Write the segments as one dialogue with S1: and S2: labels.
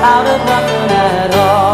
S1: Out of nothing at all.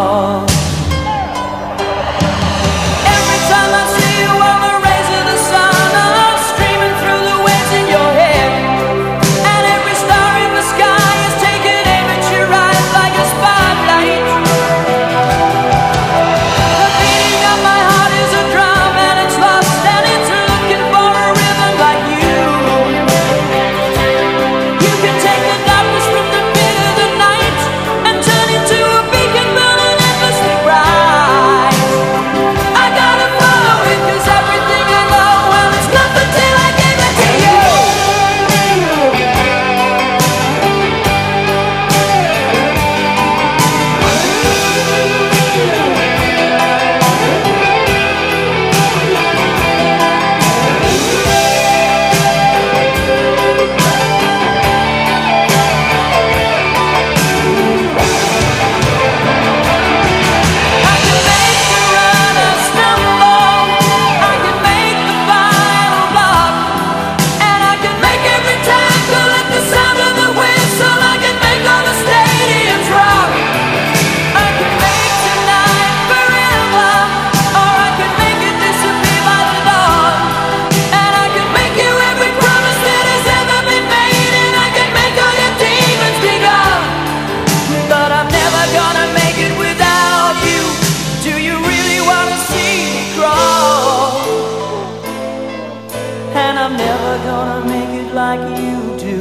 S1: Gonna make it like you do,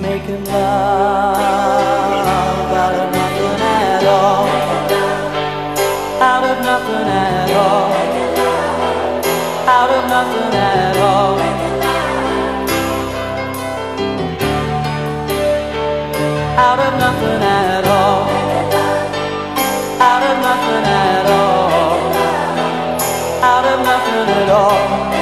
S1: making love out of nothing at all. Out of nothing at all. Out of nothing at all. Out of nothing at all. Out of nothing at all. Out of nothing at all.